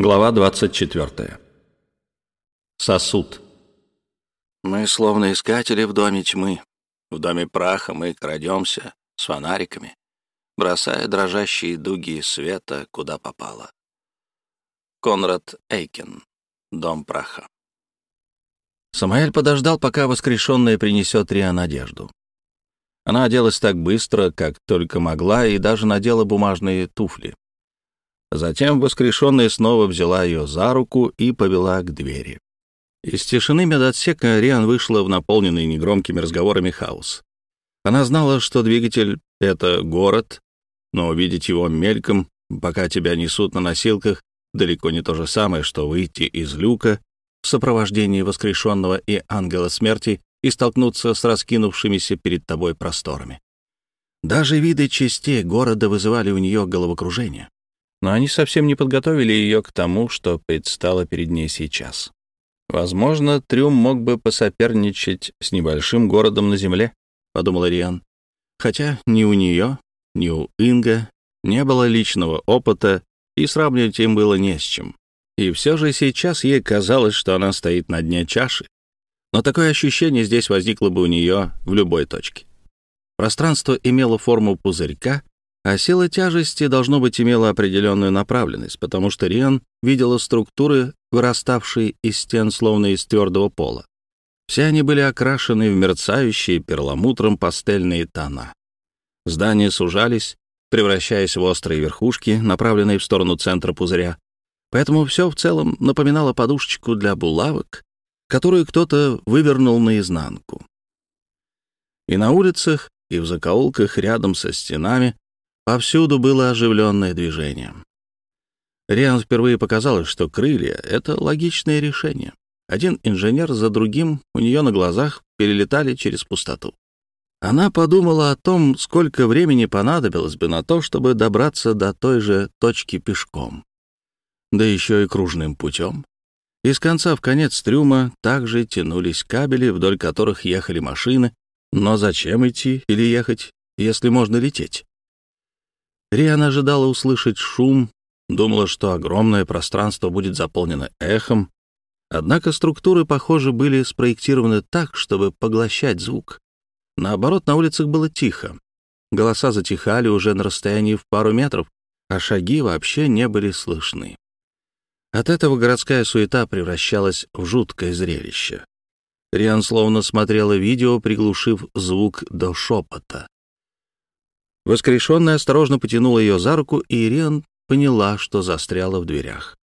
Глава 24. Сосуд. Мы словно искатели в доме тьмы. В доме праха мы крадемся с фонариками, бросая дрожащие дуги света, куда попало. Конрад Эйкен. Дом праха. Самаэль подождал, пока воскрешенная принесет Риа надежду. Она оделась так быстро, как только могла, и даже надела бумажные туфли. Затем воскрешенная снова взяла ее за руку и повела к двери. Из тишины медотсека Риан вышла в наполненный негромкими разговорами хаос. Она знала, что двигатель — это город, но увидеть его мельком, пока тебя несут на носилках, далеко не то же самое, что выйти из люка в сопровождении воскрешенного и ангела смерти и столкнуться с раскинувшимися перед тобой просторами. Даже виды частей города вызывали у нее головокружение но они совсем не подготовили ее к тому, что предстало перед ней сейчас. Возможно, Трюм мог бы посоперничать с небольшим городом на земле, подумал Риан. Хотя ни у нее, ни у Инга не было личного опыта, и сравнивать им было не с чем. И все же сейчас ей казалось, что она стоит на дне чаши. Но такое ощущение здесь возникло бы у нее в любой точке. Пространство имело форму пузырька, а сила тяжести, должно быть, имела определенную направленность, потому что Риан видела структуры, выраставшие из стен, словно из твердого пола. Все они были окрашены в мерцающие перламутром пастельные тона. Здания сужались, превращаясь в острые верхушки, направленные в сторону центра пузыря. Поэтому все в целом напоминало подушечку для булавок, которую кто-то вывернул наизнанку. И на улицах, и в закоулках рядом со стенами Повсюду было оживленное движение. Риан впервые показалось, что крылья — это логичное решение. Один инженер за другим у нее на глазах перелетали через пустоту. Она подумала о том, сколько времени понадобилось бы на то, чтобы добраться до той же точки пешком. Да еще и кружным путем. Из конца в конец трюма также тянулись кабели, вдоль которых ехали машины. Но зачем идти или ехать, если можно лететь? Риан ожидала услышать шум, думала, что огромное пространство будет заполнено эхом. Однако структуры, похоже, были спроектированы так, чтобы поглощать звук. Наоборот, на улицах было тихо. Голоса затихали уже на расстоянии в пару метров, а шаги вообще не были слышны. От этого городская суета превращалась в жуткое зрелище. Риан словно смотрела видео, приглушив звук до шепота. Воскрешенная осторожно потянула ее за руку, и Ириан поняла, что застряла в дверях.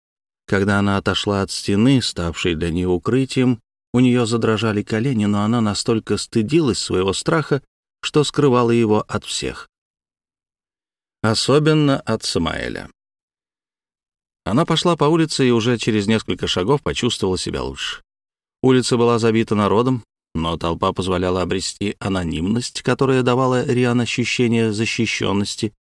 Когда она отошла от стены, ставшей для нее укрытием, у нее задрожали колени, но она настолько стыдилась своего страха, что скрывала его от всех. Особенно от Самаэля. Она пошла по улице и уже через несколько шагов почувствовала себя лучше. Улица была забита народом, но толпа позволяла обрести анонимность, которая давала Риан ощущение защищенности.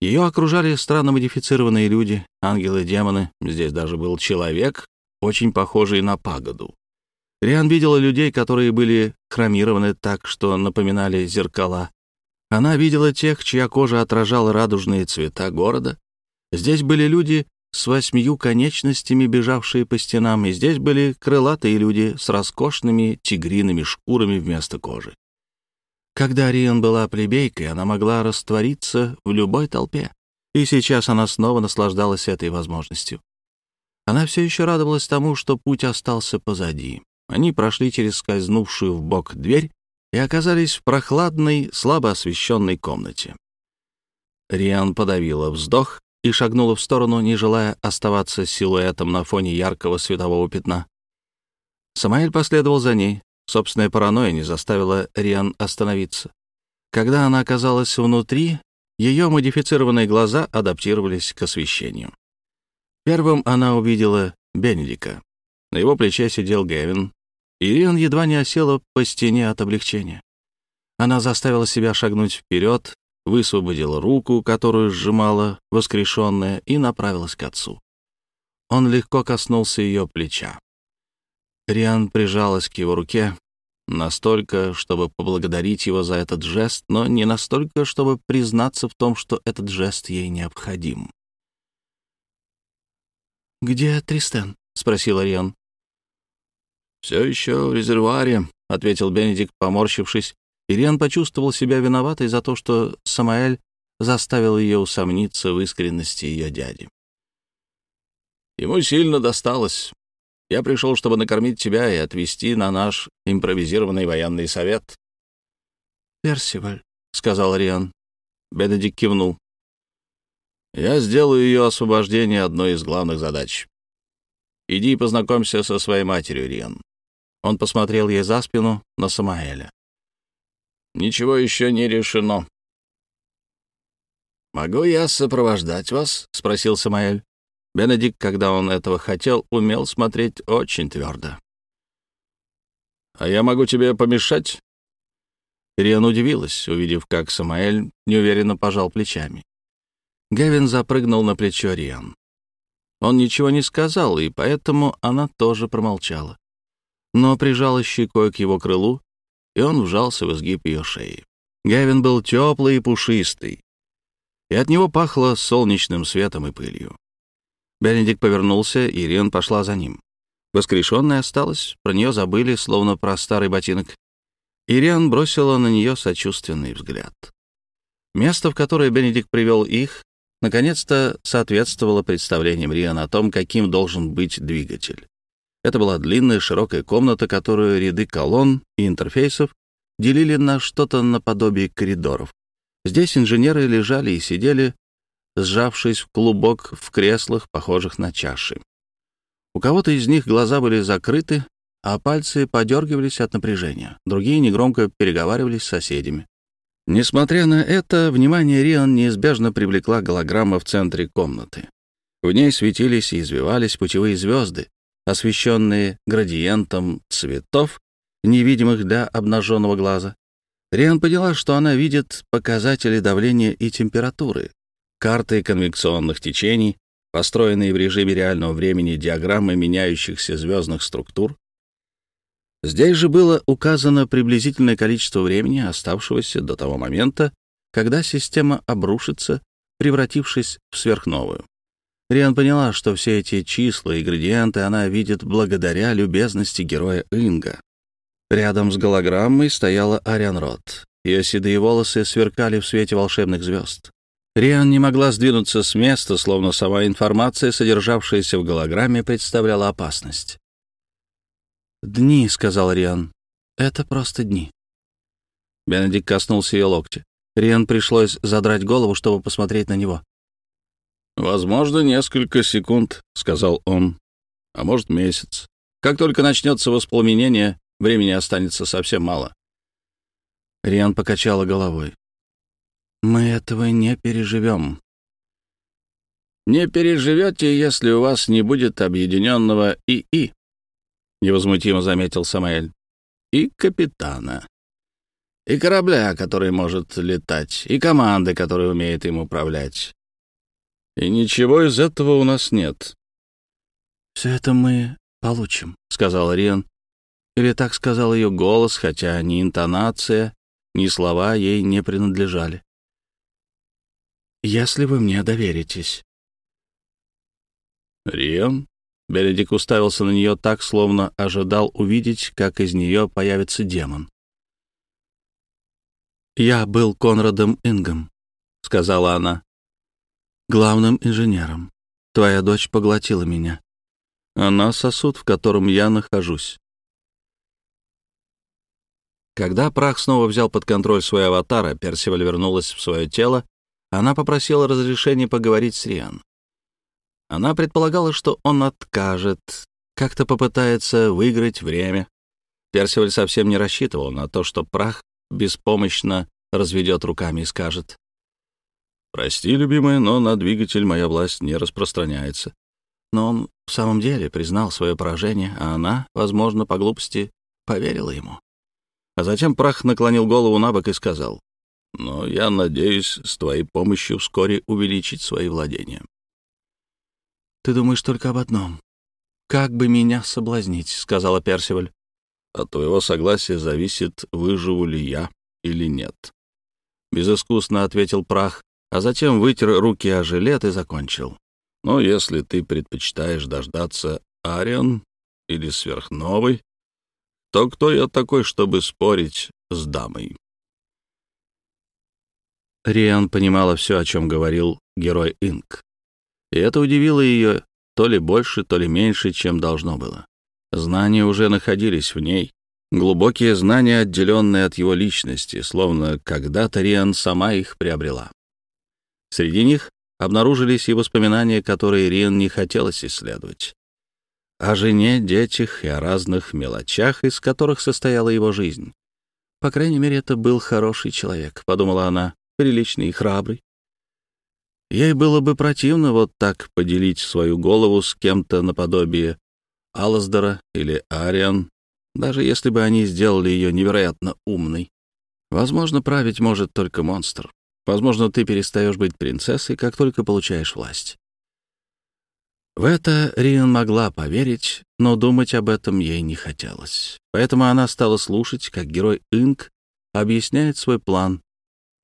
Ее окружали странно модифицированные люди, ангелы-демоны, здесь даже был человек, очень похожий на пагоду. Риан видела людей, которые были хромированы так, что напоминали зеркала. Она видела тех, чья кожа отражала радужные цвета города. Здесь были люди с восьмию конечностями, бежавшие по стенам, и здесь были крылатые люди с роскошными тигриными шкурами вместо кожи. Когда Риан была плебейкой, она могла раствориться в любой толпе, и сейчас она снова наслаждалась этой возможностью. Она все еще радовалась тому, что путь остался позади. Они прошли через скользнувшую в бок дверь и оказались в прохладной, слабо освещенной комнате. Риан подавила вздох и шагнула в сторону, не желая оставаться силуэтом на фоне яркого светового пятна. Самаэль последовал за ней. Собственная паранойя не заставила Риан остановиться. Когда она оказалась внутри, ее модифицированные глаза адаптировались к освещению. Первым она увидела Бенедика. На его плече сидел Гевин. И Риан едва не осела по стене от облегчения. Она заставила себя шагнуть вперед, высвободила руку, которую сжимала воскрешенная, и направилась к отцу. Он легко коснулся ее плеча. Риан прижалась к его руке настолько, чтобы поблагодарить его за этот жест, но не настолько, чтобы признаться в том, что этот жест ей необходим. «Где Тристен?» — спросил Ариан. «Все еще в резервуаре», — ответил Бенедикт, поморщившись. Ириан почувствовал себя виноватой за то, что Самаэль заставил ее усомниться в искренности ее дяди. «Ему сильно досталось. Я пришел, чтобы накормить тебя и отвезти на наш импровизированный военный совет». «Персиваль», — сказал Риан. Бенедикт кивнул. «Я сделаю ее освобождение одной из главных задач. Иди и познакомься со своей матерью, Риан». Он посмотрел ей за спину на Самаэля. «Ничего еще не решено». «Могу я сопровождать вас?» — спросил Самаэль. Бенедикт, когда он этого хотел, умел смотреть очень твердо. «А я могу тебе помешать?» Риан удивилась, увидев, как Самаэль неуверенно пожал плечами. Гевин запрыгнул на плечо Риан. Он ничего не сказал, и поэтому она тоже промолчала. Но прижала щекой к его крылу, и он вжался в изгиб ее шеи. Гевин был теплый и пушистый, и от него пахло солнечным светом и пылью. Бенедикт повернулся, и Риан пошла за ним. Воскрешенная осталась, про нее забыли, словно про старый ботинок. Ириан бросила на нее сочувственный взгляд. Место, в которое Бенедикт привел их, наконец-то соответствовало представлениям Риан о том, каким должен быть двигатель. Это была длинная широкая комната, которую ряды колонн и интерфейсов делили на что-то наподобие коридоров. Здесь инженеры лежали и сидели, сжавшись в клубок в креслах, похожих на чаши. У кого-то из них глаза были закрыты, а пальцы подергивались от напряжения. Другие негромко переговаривались с соседями. Несмотря на это, внимание Риан неизбежно привлекла голограмма в центре комнаты. В ней светились и извивались путевые звезды, освещенные градиентом цветов, невидимых для обнаженного глаза. Риан поняла, что она видит показатели давления и температуры, карты конвекционных течений, построенные в режиме реального времени диаграммы меняющихся звездных структур. Здесь же было указано приблизительное количество времени, оставшегося до того момента, когда система обрушится, превратившись в сверхновую. Риан поняла, что все эти числа и градиенты она видит благодаря любезности героя Инга. Рядом с голограммой стояла Ариан Рот. Ее седые волосы сверкали в свете волшебных звезд. Риан не могла сдвинуться с места, словно сама информация, содержавшаяся в голограмме, представляла опасность. «Дни», — сказал Риан. «Это просто дни». Бенедикт коснулся ее локтя. Риан пришлось задрать голову, чтобы посмотреть на него. «Возможно, несколько секунд», — сказал он. «А может, месяц. Как только начнется воспламенение, времени останется совсем мало». Риан покачала головой. Мы этого не переживем. Не переживете, если у вас не будет объединенного ИИ, невозмутимо заметил Самаэль. И капитана. И корабля, который может летать, и команды, которая умеет им управлять. И ничего из этого у нас нет. «Все это мы получим», — сказал Риан. Или так сказал ее голос, хотя ни интонация, ни слова ей не принадлежали если вы мне доверитесь». «Риан?» Бенедик уставился на нее так, словно ожидал увидеть, как из нее появится демон. «Я был Конрадом Ингом», — сказала она. «Главным инженером. Твоя дочь поглотила меня. Она сосуд, в котором я нахожусь». Когда прах снова взял под контроль свой аватар, а Персиваль вернулась в свое тело, она попросила разрешения поговорить с Риан. Она предполагала, что он откажет, как-то попытается выиграть время. Персиваль совсем не рассчитывал на то, что прах беспомощно разведет руками и скажет. «Прости, любимая, но на двигатель моя власть не распространяется». Но он в самом деле признал свое поражение, а она, возможно, по глупости, поверила ему. А затем прах наклонил голову на бок и сказал, но я надеюсь с твоей помощью вскоре увеличить свои владения. «Ты думаешь только об одном. Как бы меня соблазнить?» — сказала Персиваль. «От твоего согласия зависит, выживу ли я или нет». Безыскусно ответил прах, а затем вытер руки о жилет и закончил. Но если ты предпочитаешь дождаться Ариан или сверхновой, то кто я такой, чтобы спорить с дамой?» Риан понимала все, о чем говорил герой Инк. И это удивило ее то ли больше, то ли меньше, чем должно было. Знания уже находились в ней, глубокие знания, отделенные от его личности, словно когда-то Риан сама их приобрела. Среди них обнаружились и воспоминания, которые Риан не хотелось исследовать. О жене, детях и о разных мелочах, из которых состояла его жизнь. По крайней мере, это был хороший человек, подумала она, приличный и храбрый. Ей было бы противно вот так поделить свою голову с кем-то наподобие Алласдора или Ариан, даже если бы они сделали ее невероятно умной. Возможно, править может только монстр. Возможно, ты перестаешь быть принцессой, как только получаешь власть. В это Риан могла поверить, но думать об этом ей не хотелось. Поэтому она стала слушать, как герой Инк объясняет свой план,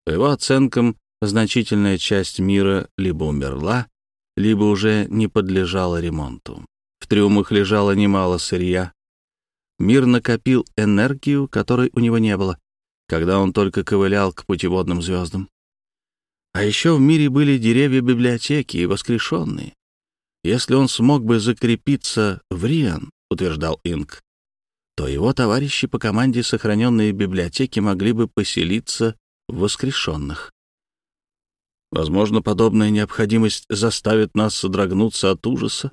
по его оценкам, значительная часть мира либо умерла, либо уже не подлежала ремонту. В трюмах лежало немало сырья. Мир накопил энергию, которой у него не было, когда он только ковылял к путеводным звездам. А еще в мире были деревья библиотеки и воскрешенные. Если он смог бы закрепиться в Риан, утверждал Инк, то его товарищи по команде сохраненные библиотеки могли бы поселиться воскрешенных. Возможно, подобная необходимость заставит нас содрогнуться от ужаса.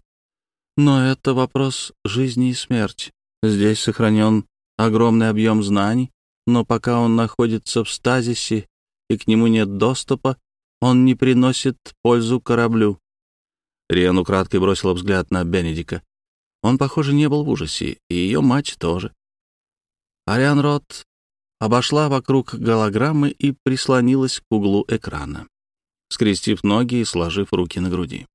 Но это вопрос жизни и смерти. Здесь сохранен огромный объем знаний, но пока он находится в стазисе и к нему нет доступа, он не приносит пользу кораблю. Риан украдкой бросила взгляд на Бенедика. Он, похоже, не был в ужасе, и ее мать тоже. Ариан Рот обошла вокруг голограммы и прислонилась к углу экрана, скрестив ноги и сложив руки на груди.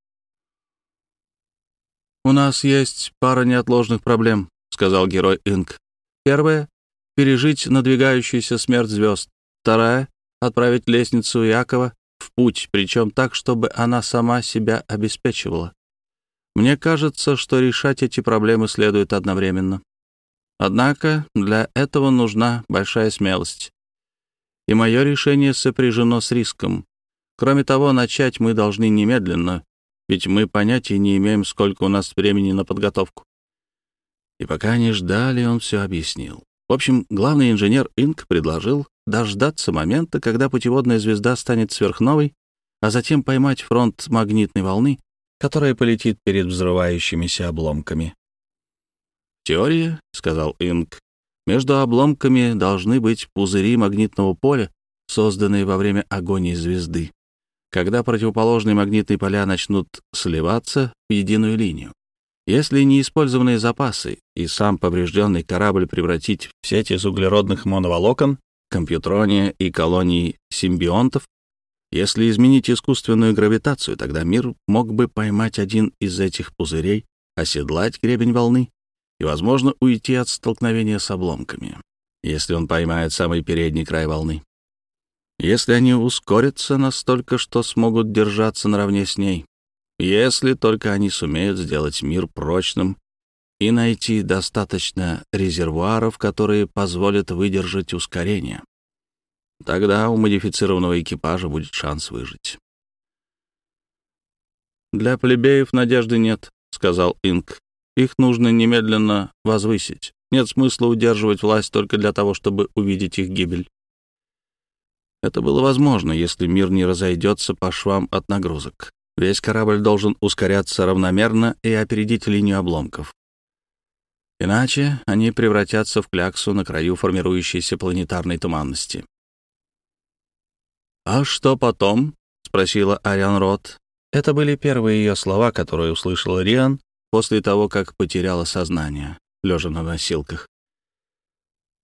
«У нас есть пара неотложных проблем», — сказал герой Инк. «Первая — пережить надвигающуюся смерть звезд. Вторая — отправить лестницу Якова путь, причем так, чтобы она сама себя обеспечивала. Мне кажется, что решать эти проблемы следует одновременно. Однако для этого нужна большая смелость. И мое решение сопряжено с риском. Кроме того, начать мы должны немедленно, ведь мы понятия не имеем, сколько у нас времени на подготовку. И пока они ждали, он все объяснил. В общем, главный инженер Инк предложил дождаться момента, когда путеводная звезда станет сверхновой, а затем поймать фронт магнитной волны, которая полетит перед взрывающимися обломками. «Теория», — сказал Инг, — «между обломками должны быть пузыри магнитного поля, созданные во время агонии звезды, когда противоположные магнитные поля начнут сливаться в единую линию. Если неиспользованные запасы и сам поврежденный корабль превратить в сеть из углеродных моноволокон, компьютрония и колоний симбионтов, если изменить искусственную гравитацию, тогда мир мог бы поймать один из этих пузырей, оседлать гребень волны и, возможно, уйти от столкновения с обломками, если он поймает самый передний край волны. Если они ускорятся настолько, что смогут держаться наравне с ней, если только они сумеют сделать мир прочным и найти достаточно резервуаров, которые позволят выдержать ускорение. Тогда у модифицированного экипажа будет шанс выжить. «Для плебеев надежды нет», — сказал Инк. Их нужно немедленно возвысить. Нет смысла удерживать власть только для того, чтобы увидеть их гибель. Это было возможно, если мир не разойдется по швам от нагрузок. Весь корабль должен ускоряться равномерно и опередить линию обломков. Иначе они превратятся в кляксу на краю формирующейся планетарной туманности. «А что потом?» — спросила Ариан Рот. Это были первые ее слова, которые услышал Риан, после того, как потеряла сознание, лежа на носилках.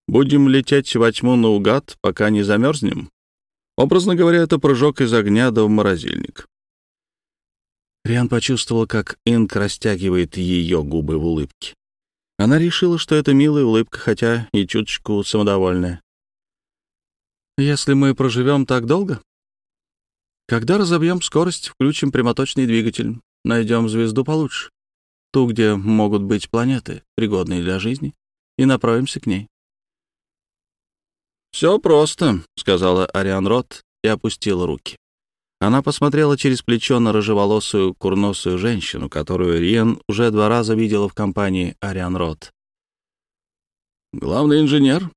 «Будем лететь во тьму наугад, пока не замерзнем?» Образно говоря, это прыжок из огня до в морозильник. Риан почувствовал, как Инк растягивает ее губы в улыбке. Она решила, что это милая улыбка, хотя и чуточку самодовольная. «Если мы проживем так долго, когда разобьем скорость, включим прямоточный двигатель. найдем звезду получше, ту, где могут быть планеты, пригодные для жизни, и направимся к ней. «Все просто», — сказала Ариан Рот и опустила руки. Она посмотрела через плечо на рыжеволосую курносую женщину, которую Риен уже два раза видела в компании Ариан Рот. «Главный инженер?»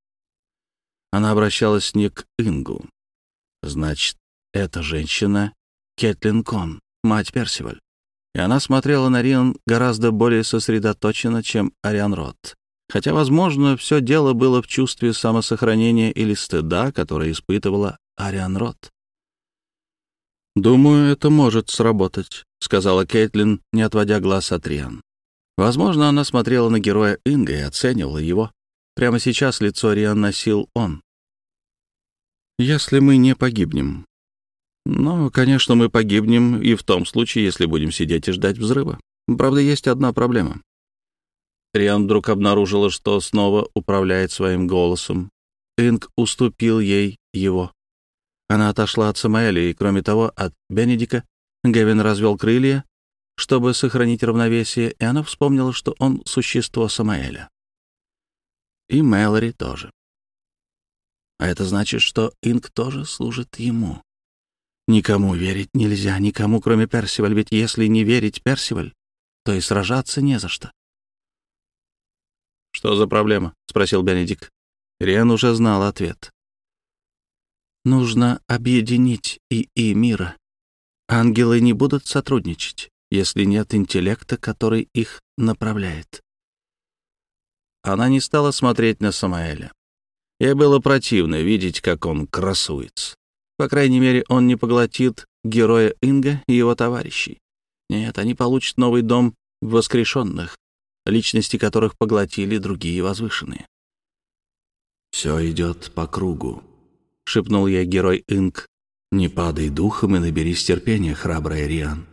Она обращалась не к Ингу. «Значит, эта женщина — Кетлин Кон, мать Персиваль». И она смотрела на Риен гораздо более сосредоточенно, чем Ариан Рот. Хотя, возможно, все дело было в чувстве самосохранения или стыда, которое испытывала Ариан Рот. «Думаю, это может сработать», — сказала Кейтлин, не отводя глаз от Риан. Возможно, она смотрела на героя Инга и оценивала его. Прямо сейчас лицо Риан носил он. «Если мы не погибнем». «Ну, конечно, мы погибнем и в том случае, если будем сидеть и ждать взрыва. Правда, есть одна проблема. Риан вдруг обнаружила, что снова управляет своим голосом. Инг уступил ей его. Она отошла от Самаэля и, кроме того, от Бенедика. Гевин развел крылья, чтобы сохранить равновесие, и она вспомнила, что он — существо Самаэля. И Мэлори тоже. А это значит, что Инг тоже служит ему. Никому верить нельзя, никому, кроме Персиваль, ведь если не верить Персиваль, то и сражаться не за что. «Что за проблема?» — спросил Бенедикт. Риан уже знал ответ. «Нужно объединить ИИ мира. Ангелы не будут сотрудничать, если нет интеллекта, который их направляет». Она не стала смотреть на Самаэля. Ей было противно видеть, как он красуется. По крайней мере, он не поглотит героя Инга и его товарищей. Нет, они получат новый дом воскрешенных, личности которых поглотили другие возвышенные. «Все идет по кругу», — шепнул я герой Инк. «Не падай духом и наберись терпения, храбрая Риан.